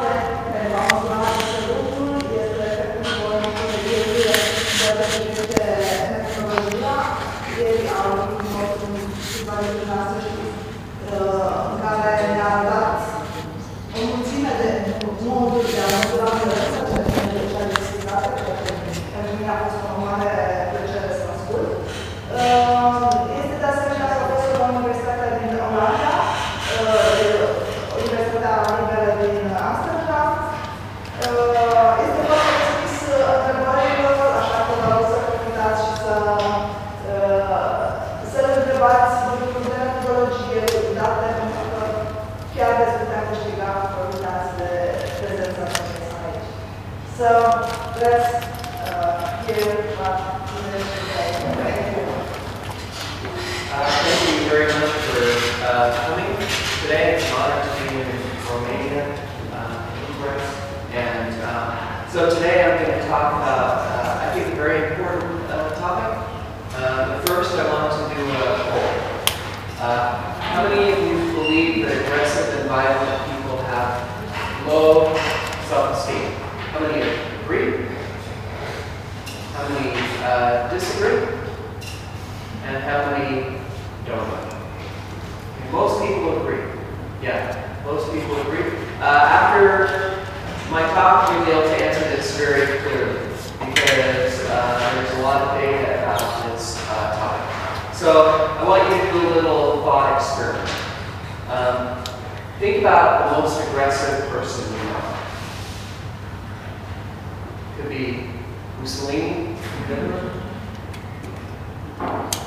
para levar uma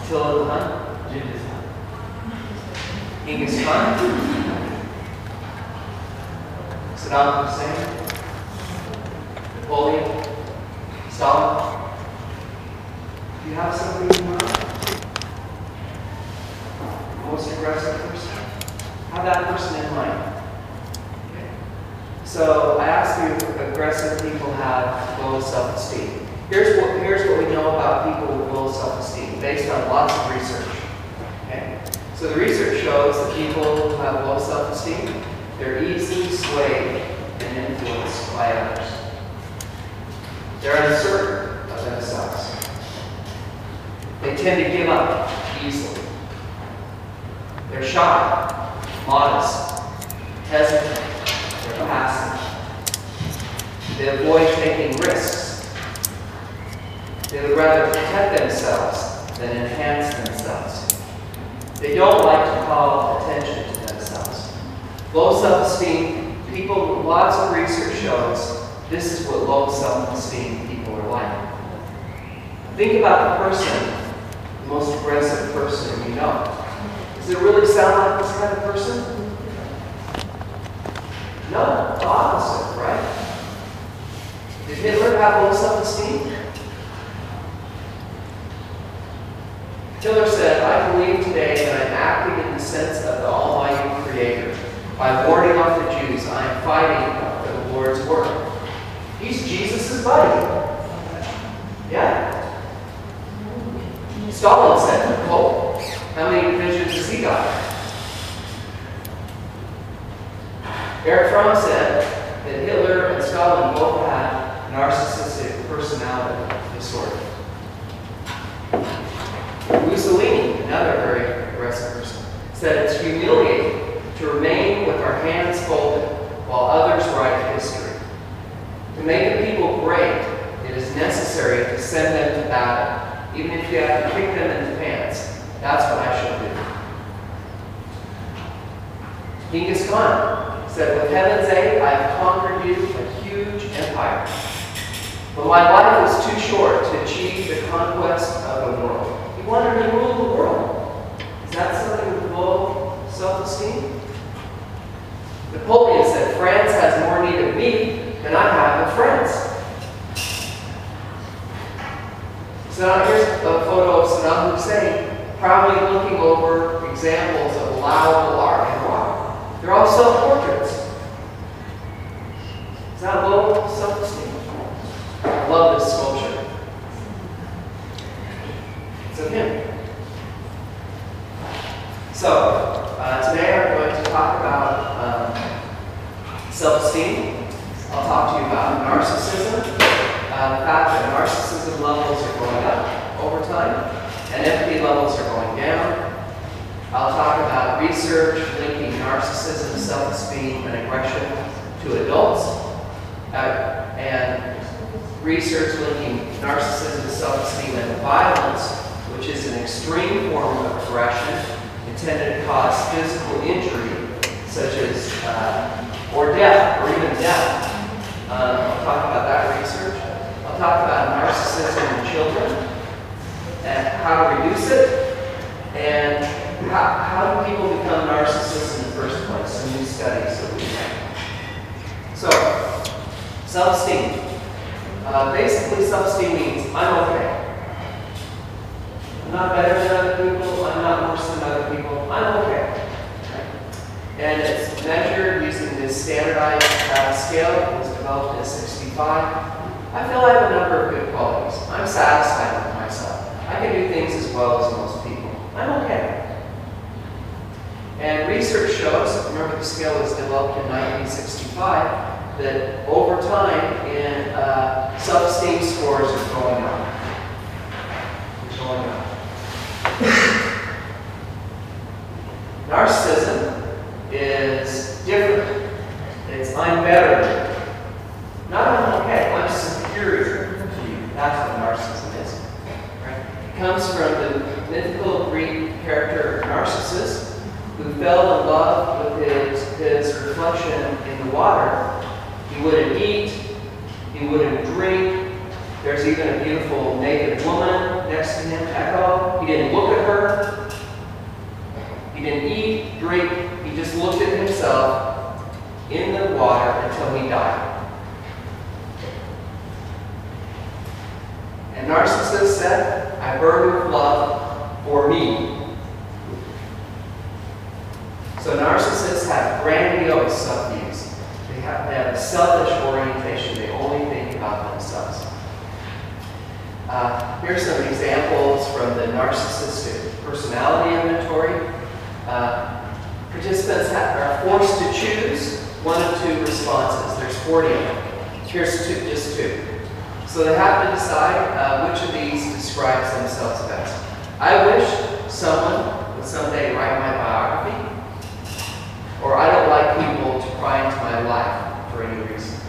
Attila the Hun, Genghis Khan, Saddam Hussein, Napoleon, Stalin. Do you have somebody in mind? Most aggressive person? Have that person in mind. Okay. So I asked you if aggressive people have low self-esteem. Here's what, here's what we know about people with low self-esteem based on lots of research. Okay? So the research shows that people who have low self-esteem, they're easily swayed and influenced by others. They're uncertain of themselves. They tend to give up easily. They're shy, modest, hesitant, they're passive. They avoid taking risks. They would rather protect themselves than enhance themselves. They don't like to call attention to themselves. Low self-esteem, people, lots of research shows this is what low self-esteem people are like. Think about the person, the most aggressive person you know. Does it really sound like this kind of person? No, the opposite, right? Did Hitler have low self-esteem? Hitler said, I believe today that I'm acting in the sense of the Almighty Creator. By warding off the Jews, I am fighting for the Lord's work. He's Jesus' buddy. Yeah? Stalin said, quote, how many divisions has he got? Erich Fromm said and how, how do people become narcissists in the first place? Some new have. So, self-esteem. Uh, basically, self-esteem means I'm okay. I'm not better than other people. I'm not worse than other people. I'm okay. And it's measured using this standardized uh, scale that was developed at 65. I feel I have a number of good qualities. I'm satisfied with myself. I can do things as well as most. I'm okay. And research shows, remember the scale was developed in 1965, that over time in uh, self-esteem scores are going up. They're going up. Narcissism is different. It's I'm better. Not I'm okay, I'm superior to you. That's what narcissism is. Comes from the mythical Greek character Narcissus, who fell in love with his, his reflection in the water. He wouldn't eat, he wouldn't drink. There's even a beautiful naked woman next to him, Echo. He didn't look at her. He didn't eat, drink, he just looked at himself in the water until he died. And Narcissus said, I burn with love for me. So narcissists have grandiose self-views. They have, they have a selfish orientation. They only think about themselves. Uh, here's some examples from the narcissistic personality inventory. Uh, participants have, are forced to choose one of two responses. There's 40 of them. Here's two, just two. So they have to decide uh, which of these describes themselves best. I wish someone would someday write my biography, or I don't like people to pry into my life for any reason.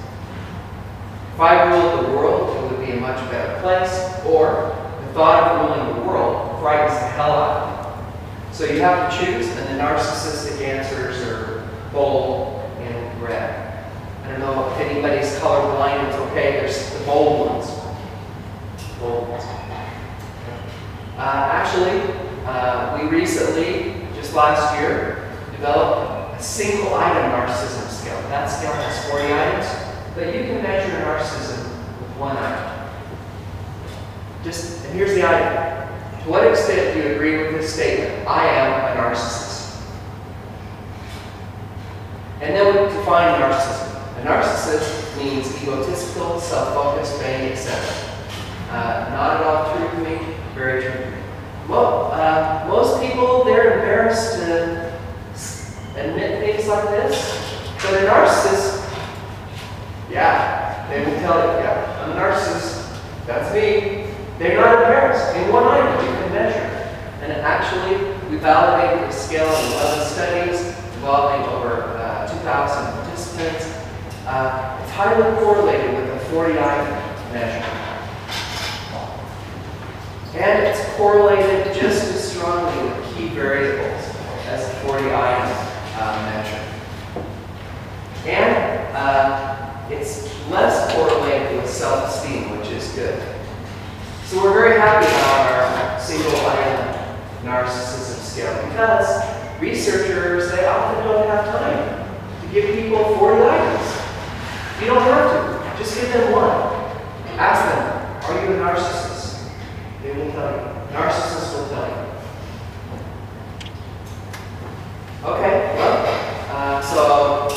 If I ruled the world, it would be a much better place, or the thought of ruling the world frightens the hell out of me. So you have to choose, and the narcissistic answers are bold and red. I don't know if anybody's colorblind, it's okay, there's the bold ones. Bold ones. Uh, actually, uh, we recently, just last year, developed a single item narcissism scale. That scale has 40 items, but you can measure narcissism with one item. Just, and here's the item. To what extent do you agree with this statement? I am a narcissist. And then we define narcissism. Narcissist means egotistical, self-focused, vain, etc. Uh, not at all true to me, very true to me. Well, uh, most people, they're embarrassed to admit things like this. But a narcissist, yeah, they will tell you, yeah, I'm a narcissist. That's me. They're not embarrassed. In one item, you can measure. And actually, we validated the scale in 11 studies involving over uh, 2,000 participants. Uh, it's highly correlated with the 40 item measure. And it's correlated just as strongly with key variables as the 40 item uh, measure. And uh, it's less correlated with self-esteem, which is good. So we're very happy about our single item narcissism scale because researchers, they often don't have time to give people 40 items. You don't have to. Just give them one. Ask them, are you a narcissist? They will tell you. Narcissists will tell you. Okay, well, uh, so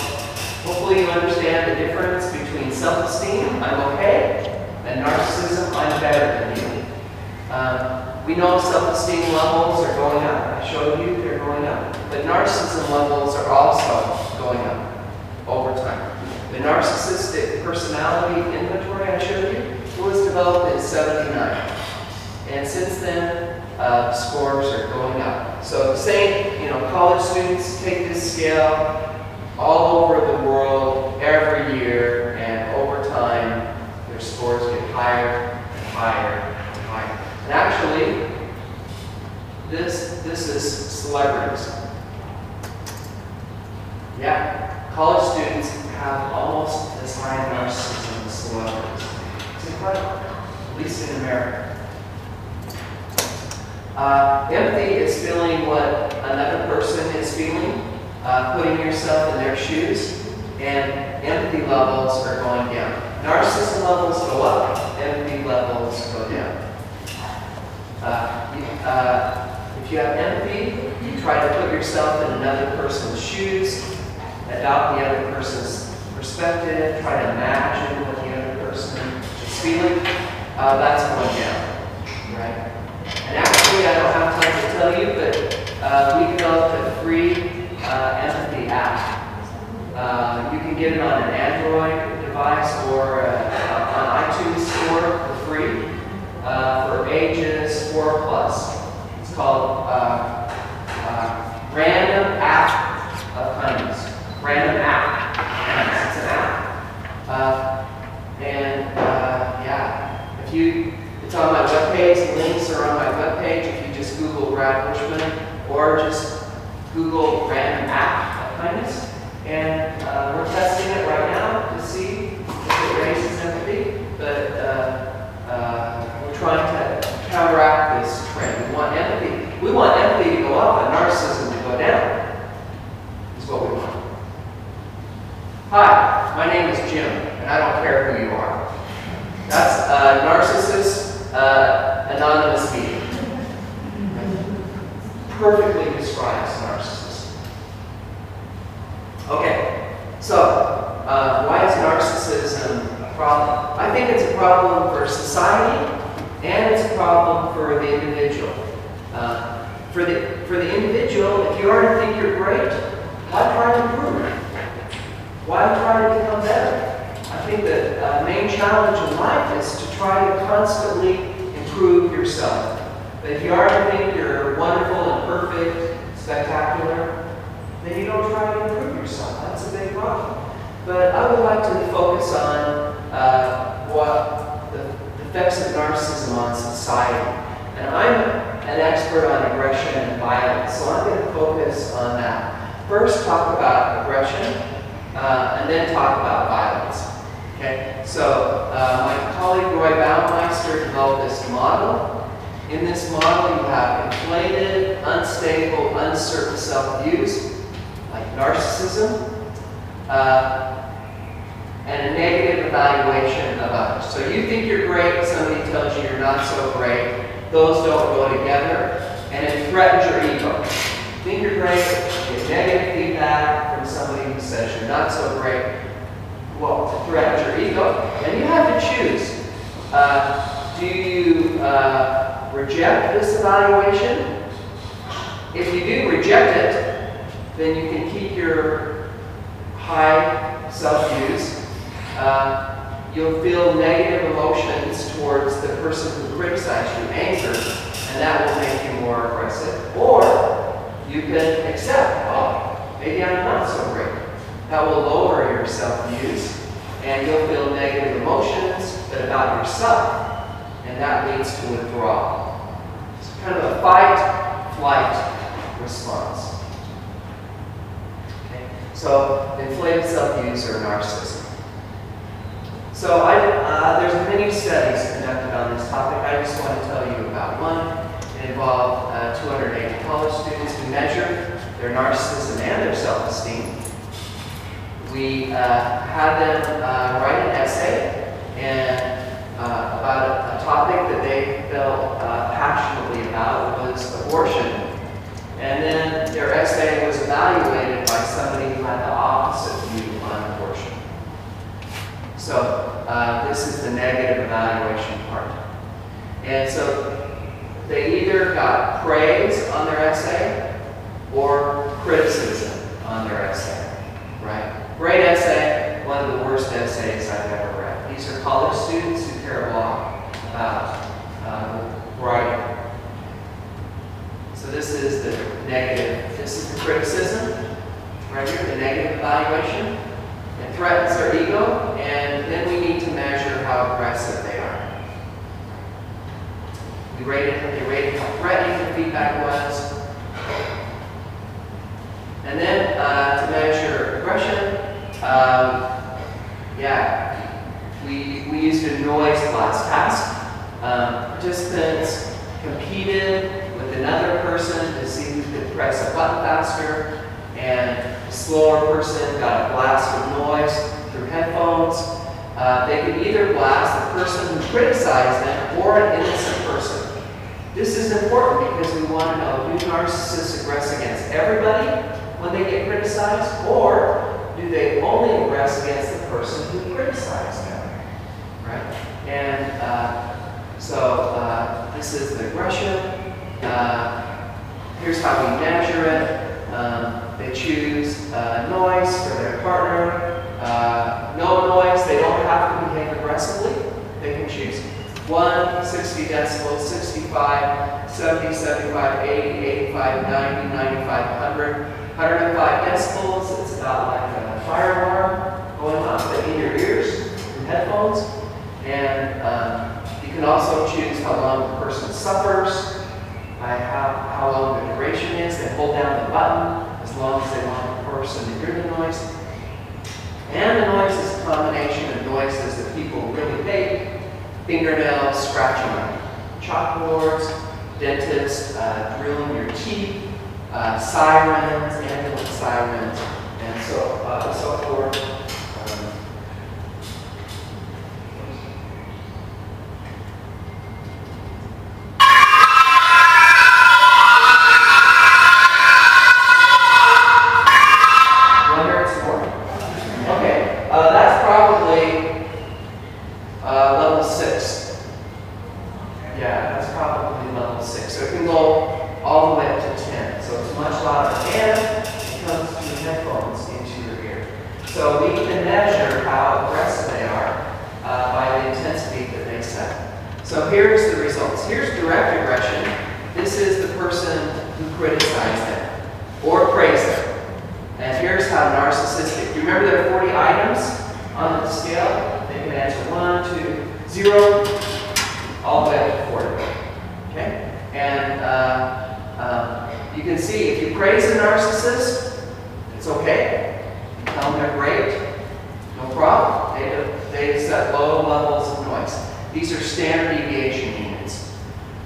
hopefully you understand the difference between self-esteem, I'm okay, and narcissism, I'm better than you. Um, we know self-esteem levels are going up. I showed you they're going up. But narcissism levels are also going up over time. The narcissistic personality inventory I showed you was developed in 79. And since then, uh, scores are going up. So saying, you know, college students take this scale all over the world every year, and over time, their scores get higher and higher and higher. And actually, this, this is celebrities. Yeah, college students have almost as high narcissism as celebrities. It's incredible, at least in America. Uh, empathy is feeling what another person is feeling, uh, putting yourself in their shoes, and empathy levels are going down. Narcissism levels go up, empathy levels go down. Uh, uh, if you have empathy, you try to put yourself in another person's shoes, adopt the other person's perspective, try to imagine what the other person is feeling. Uh, that's going down, right? And actually, I don't have time to tell you, but uh, we developed a free uh, empathy app. Uh, you can get it on an Android device or uh, on iTunes Store for free uh, for ages 4 plus. It's called uh, uh, Random App of Kindness. Random App. Yes, It's an app. Uh, and uh, yeah, if you it's on my webpage. Links are on my webpage. If you just Google Brad Bushman or just Google random app of kindness. And uh, we're testing it right now to see if it raises empathy. But uh, uh, we're trying to counteract this trend. We want empathy. We want empathy to go up and narcissism to go down. Is what we want. Hi, my name is Jim, I don't care who you are. That's a narcissist uh, anonymous. Perfectly describes narcissism. Okay, so uh, why is narcissism a problem? I think it's a problem for society and it's a problem for the individual. Uh, for the for the individual, if you already think you're great, why try to improve? Why try to think the uh, main challenge in life is to try to constantly improve yourself. But if you already think you're wonderful and perfect, spectacular, then you don't try to improve yourself. That's a big problem. But I would like to focus on uh, what the effects of narcissism on society. And I'm an expert on aggression and violence, so I'm going to focus on that. First, talk about aggression, uh, and then talk about violence. Okay, so uh, my colleague Roy Baumeister developed this model. In this model, you have inflated, unstable, uncertain self-views, like narcissism, uh, and a negative evaluation of others. So you think you're great, somebody tells you you're not so great. Those don't go together, and it threatens your ego. Think you're great, get negative feedback from somebody who says you're not so great well, throughout your ego. And you have to choose. Uh, do you uh, reject this evaluation? If you do reject it, then you can keep your high self-views. Uh, you'll feel negative emotions towards the person who criticized you, anger, and that will make you more aggressive. Or you can accept, oh, maybe I'm not so great. That will lower your self-views, and you'll feel negative emotions, about yourself, and that leads to withdrawal. It's kind of a fight-flight response. Okay? So inflated self-views or narcissism. So I, uh, there's many studies conducted on this topic. I just want to tell you about one. It involved uh, 280 college students who measured their narcissism and their self-esteem. We uh, had them uh, write an essay and uh, about a, topic that they felt uh, passionately about was abortion. And then their essay was evaluated by somebody who had the opposite view on abortion. So uh, this is the negative evaluation part. And so they either got praise on their essay or criticism on their essay, right? Great essay, one of the worst essays I've ever read. These are college students who care a lot about uh, writing. So this is the negative, this is the criticism, right here, the negative evaluation. It threatens their ego, and then we need to measure how aggressive they are. We rated, they rated how threatening the feedback was. And then uh, to measure aggression, um, yeah, we, we used a noise blast task. Um, participants competed with another person to see who could press a button faster, and the slower person got a blast of noise through headphones. Uh, they could either blast the person who criticized them or an innocent person. This is important because we want to know do narcissists aggress against everybody when they get criticized, or do they only aggress against the person who criticized them? Right? And uh, so uh, this is the aggression. Uh, here's how we measure it. Um, they choose uh, noise for their partner. Uh, no noise, they don't have to behave aggressively. They can choose 1, 60 decibels, 65, 70, 75, 80, 85, 90, 95, 100. 105 decibels, it's about like a fire alarm going off in your ears from headphones. And um, you can also choose how long the person suffers, by how, how long the duration is. They hold down the button as long as they want the person to hear the noise. And the noise is a combination of noises that people really hate. Fingernails, scratching on chalkboards, dentists uh, drilling your teeth, uh, sirens, ambulance sirens, and so, uh, so forth. Um, One some more. Okay, uh, that's probably uh, level six. Yeah, that's probably level six. So it can go all the way up to 10. So it's much louder. And it comes through headphones into your ear. So we can measure how aggressive they are uh, by the intensity that they set. So here's the results. Here's direct aggression. This is the person who criticized them or praised them. And here's how narcissistic. Do you remember there are 40 items on the scale? They can answer 1, 2, 0, all the way up to 40. Okay? And uh, um, you can see if you praise a narcissist, it's okay. You tell them they're great, no problem. They, they set low levels of noise. These are standard deviation units.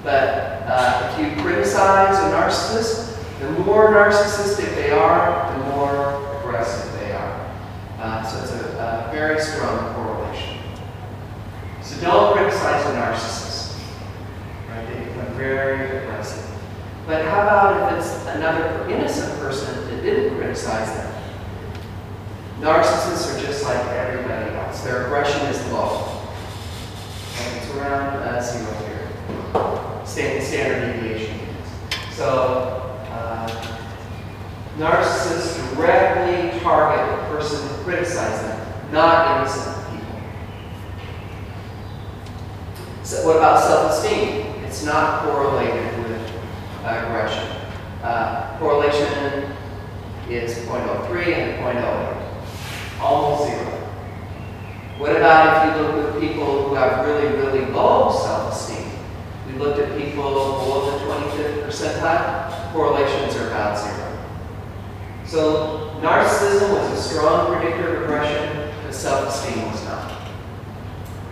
But uh, if you criticize a narcissist, the more narcissistic they are, the more aggressive they are. Uh, so it's a, a very strong correlation. So don't criticize a narcissist. Right? They become very aggressive. But how about if it's another innocent person that didn't criticize them? Narcissists are just like everybody else. Their aggression is low. And it's around uh, zero here. Standard, standard deviation units. So uh, narcissists directly target the person who criticizes them, not innocent people. So what about self-esteem? It's not correlated with aggression. Uh, correlation is 0.03 and 0.08, almost zero. What about if you look at people who have really, really low self-esteem? We looked at people below the 25th percentile, correlations are about zero. So narcissism was a strong predictor of aggression, but self-esteem was not.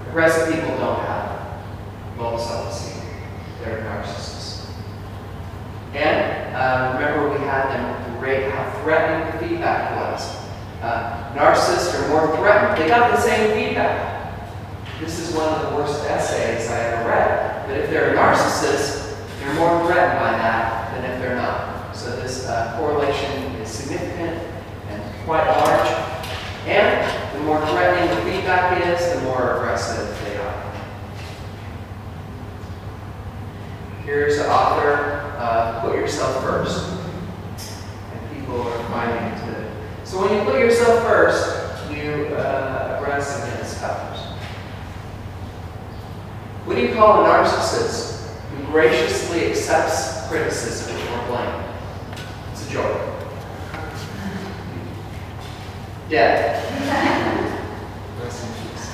Aggressive people don't have low self-esteem. They're narcissists. And uh, remember we had them rate how threatening the feedback was. Uh, narcissists are more threatened. They got the same feedback. This is one of the worst essays I ever read. But if they're a narcissist, they're more threatened by that than if they're not. So this uh, correlation is significant and quite large. And the more threatening the feedback is, the more aggressive they are. Here's the author, uh, put yourself first. And people are finding it to. So when you put yourself first, you uh, against others. What do you call a narcissist who graciously accepts criticism or blame? It's a joke. Dead. Rest in peace.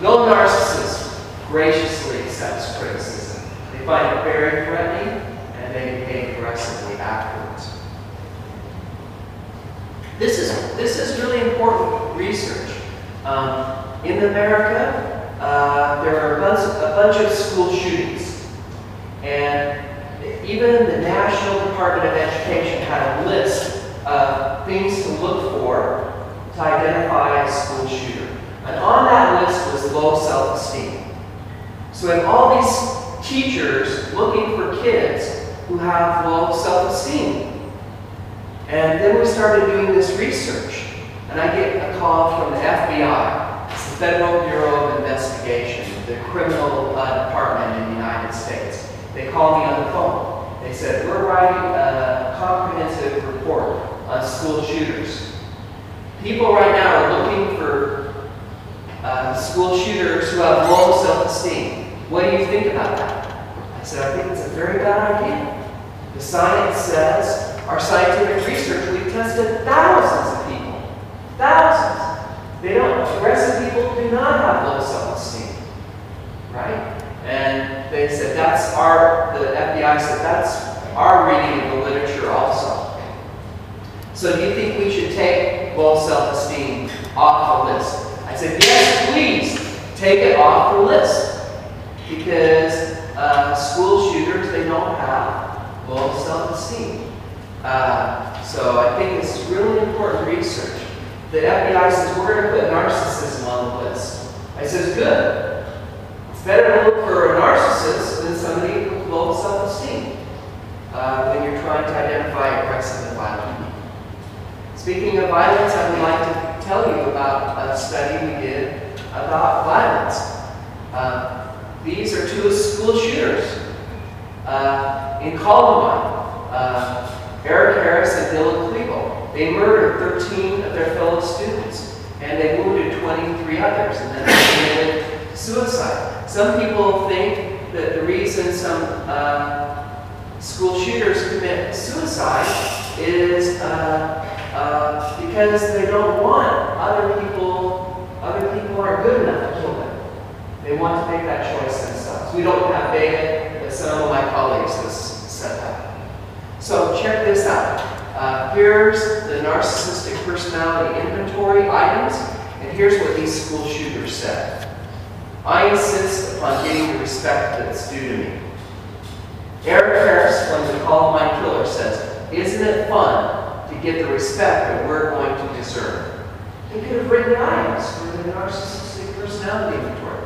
No narcissist graciously accepts criticism. They find it very threatening and they behave aggressively afterwards. This is, this is really important research. Um, in America, uh, there are a bunch, a bunch of school shootings. And even the National Department of Education had a list of things to look for to identify a school shooter. And on that list was low self-esteem. So have all these teachers looking for kids who have low self-esteem. And then we started doing this research. And I get a call from the FBI, it's the Federal Bureau of Investigation, the criminal uh, department in the United States. They call me on the phone. They said, we're writing a comprehensive report on school shooters. People right now are looking for uh, school shooters who have low self-esteem. What do you think about that? I said, I think it's a very bad idea. The science says, our scientific research, we've tested thousands of people. Thousands. They don't, the rest of people do not have low self-esteem. Right? And they said that's our, the FBI said that's our reading of the literature also. So do you think we should take low self-esteem off the list? I said, yes, please, take it off the list. Because uh, school shooters, they don't have low self-esteem. Uh, so I think it's really important research. The FBI says, we're going to put narcissism on the list. I says, good. It's better to look for a narcissist somebody with low self-esteem uh, when you're trying to identify aggressive and violent. Speaking of violence, I would like to tell you about a study we did about violence. Uh, these are two school shooters uh, in Columbine. Uh, Eric Harris and Dylan Klebold. They murdered 13 of their fellow students, and they wounded 23 others, and then they committed suicide. Some people think that the reason some uh, school shooters commit suicide is uh, uh, because they don't want other people, other people aren't good enough to kill them. They want to make that choice themselves. We don't have data, but some of my colleagues have said that. So check this out. Uh, here's the narcissistic personality inventory items, and here's what these school shooters said. I insist upon getting the respect that's due to me. Eric Harris from the Columbine Killer says, isn't it fun to get the respect that we're going to deserve? They could have written items for the narcissistic personality inventory.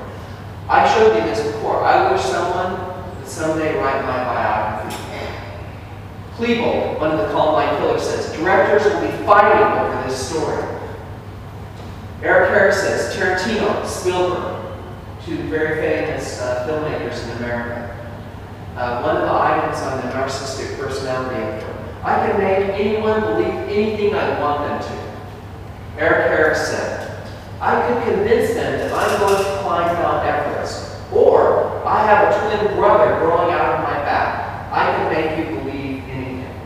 I showed you this before. I wish someone would someday write my biography. Klebold, one of the Columbine killers, says, directors will be fighting over this story. Eric Harris says, Tarantino, Spielberg, two very famous uh, filmmakers in America. Uh, one of the items on the narcissistic personality inventory. I can make anyone believe anything I want them to. Eric Harris said, I could convince them that I'm going to climb Mount Everest, or I have a twin brother growing out of my back. I can make you believe anything.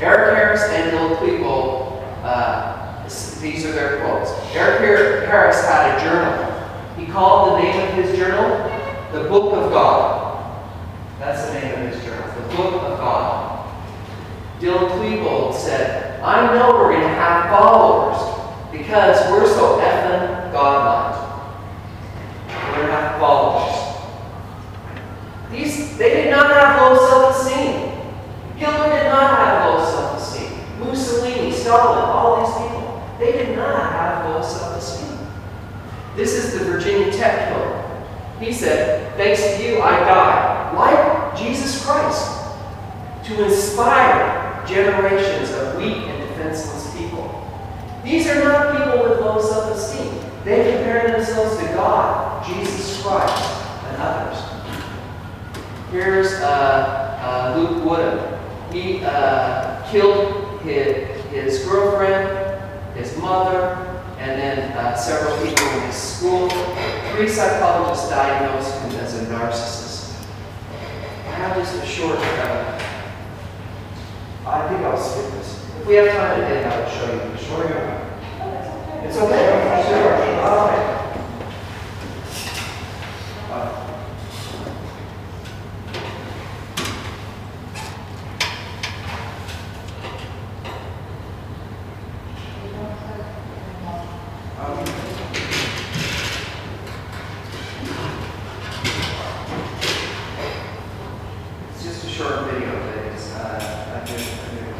Eric Harris and Bill Klebold, uh, these are their quotes. Eric Harris had a journal. Called the name of his journal the Book of God. That's the name of his journal, the Book of God. Dylan Klebold said, I know we're going to have followers because we're so effing godlike. We're going to have followers. These, they did not have low self-esteem. Hitler did not have low self-esteem. Mussolini, Stalin, all these people, they did not have low self-esteem. This is Virginia Tech killer. He said, thanks to you, I died. Like Jesus Christ. To inspire generations of weak and defenseless people. These are not people with low self-esteem. They compare themselves to God, Jesus Christ, and others. Here's uh, uh, Luke Woodham. He uh, killed his, his girlfriend, his mother, and then several people in his school. Three psychologists diagnosed him as a narcissist. I have just a short, uh, I think I'll skip this. If we have time today, I will show you the short. It's okay. Sure. All right. Uh, um, It's just a short video, but it's, uh, I did, I did.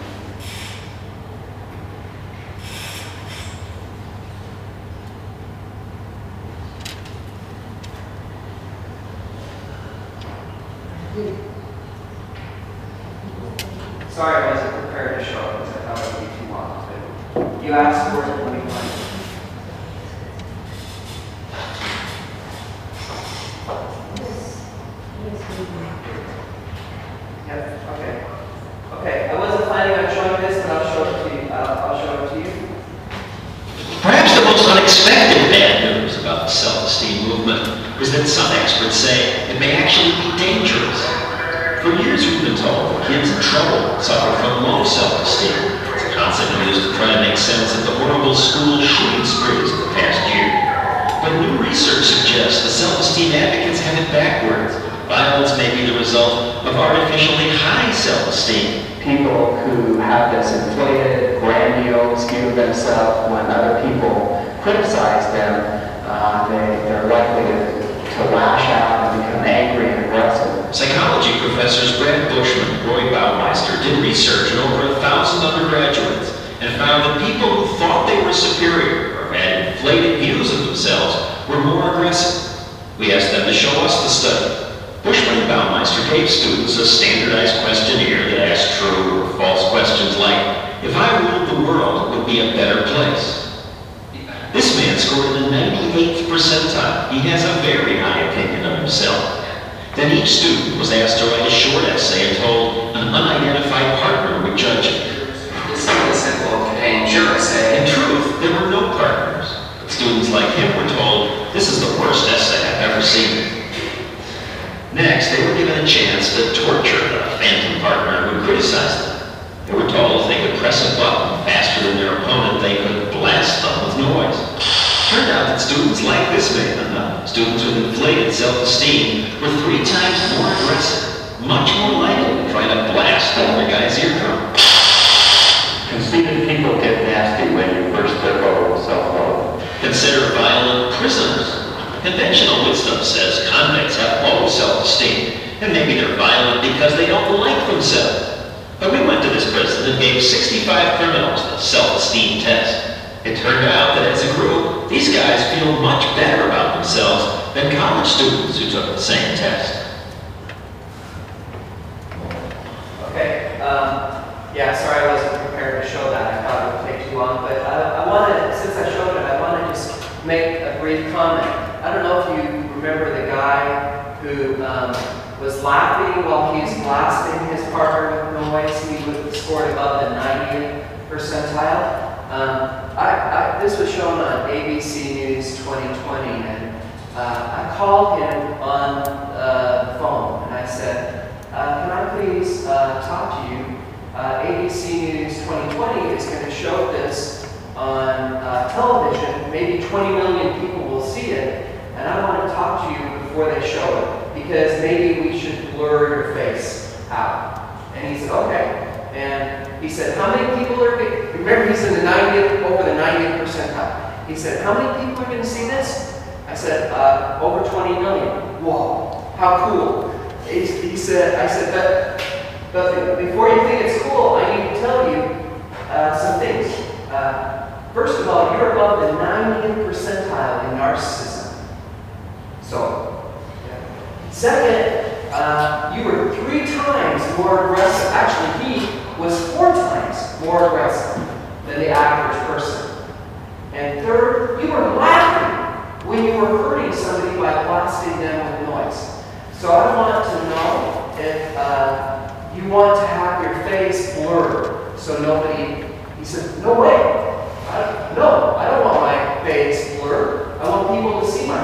Sorry, I wasn't prepared to show it because I thought it would be too long, but you asked for it, let me find it. Yep, okay. Okay, I wasn't planning on showing this, but I'll show it to you, uh, I'll show it to you. Perhaps the most unexpected bad news about the self-esteem movement is that some experts say it may actually be dangerous. For years we've been told kids in trouble suffer from low self-esteem. It's a concept used to try to make sense of the horrible school shooting sprees of the past year. But new research suggests the self-esteem advocates have it backwards. Violence may be the result of artificially high self-esteem. people who have this inflated, grandiose view of themselves when other people criticize them, uh, they, they're likely to, to lash out and become angry and aggressive. Psychology professors Brad Bushman and Roy Baumeister did research on over a thousand undergraduates and found that people who thought they were superior or had inflated views of themselves were more aggressive. We asked them to show us the study. Bushman and Baumeister gave students a standardized questionnaire that asked true or false questions like, if I ruled the world, it would be a better place. This man scored in the 98th percentile. He has a very high opinion of himself. Then each student was asked to write a short essay and told an unidentified partner would judge it. Something simple, contain sure essay. In truth, there were no partners. But students like him were told, this is the worst essay I've ever seen. Next, they were given a chance to torture a phantom partner who criticized them. They were told if they could press a button faster than their opponent, they could blast them with noise. Turned out that students like this man, uh, students with inflated self-esteem, were three times more aggressive, much more likely to try to blast the other guy's eardrum. Conceited people get nasty when you first their low self-love. Consider violent prisoners. Conventional wisdom says convicts have low self-esteem, and maybe they're violent because they don't like themselves. But we went to this prison and gave 65 criminals the self-esteem test. It turned out that as a group, these guys feel much better about themselves than college students who took the same test. Okay, um, yeah, sorry I wasn't prepared to show that. I thought it would take too long, but I, I wanted, since I showed it, I want to just make a brief comment. I don't know if you remember the guy who um, was laughing while he was blasting his partner with noise. He scored above the 90th percentile. Um, I, I, this was shown on ABC News 2020, and uh, I called him on uh, the phone and I said, uh, Can I please uh, talk to you? Uh, ABC News 2020 is going to show this on uh, television. Maybe 20 million people will see it, and I want to talk to you before they show it because maybe we should blur your face out. And he said, Okay. And he said, How many people are going Remember, he's in the 90th, over the 90th percentile. He said, How many people are going to see this? I said, uh, Over 20 million. Whoa, how cool. He, he said, I said, but, but before you think it's cool, I need to tell you uh, some things. Uh, first of all, you're above the 90th percentile in narcissism. So, yeah. second, uh, you were three times more aggressive. Actually, he was four times more aggressive than the average person. And third, you were laughing when you were hurting somebody by blasting them with noise. So I want to know if uh, you want to have your face blurred so nobody, he said, no way. I, no, I don't want my face blurred. I want people to see my face.